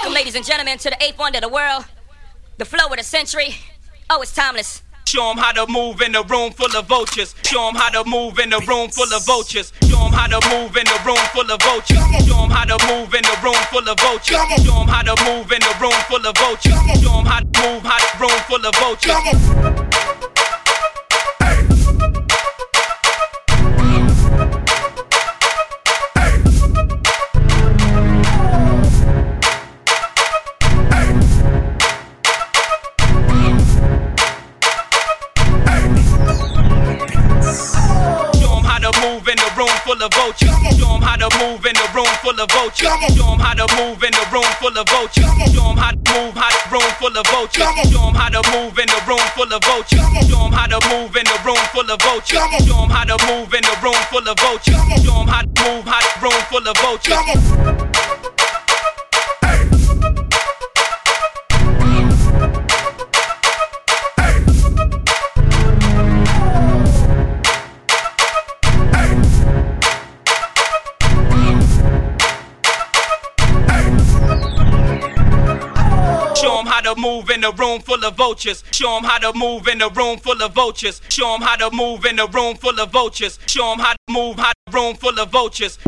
Welcome, ladies and gentlemen, to the eighth wonder of the world, the flow of the century. Oh, it's timeless. Show them how to move in a room full of vultures. Show them how to move in a room full of vultures. Show them how to move in a room full of vultures. Show them how to move in a room full of vultures. Show them how to move in a room full of vultures. Show them how to move, how to room full of vultures. Room full of vultures. Show 'em how to move in a room full of vultures. Show 'em how to move in a room full of vultures. Show 'em how to move, how to room full of vultures. Show 'em how to move in a room full of vultures. Show 'em how to move in a room full of vultures. Show 'em how to move in a room full of vultures. Show 'em how to move, how to room full of vultures. How to move in a room full of vultures. Show 'em how to move in a room full of vultures. Show 'em how to move in a room full of vultures. Show 'em how to move, how to room full of vultures.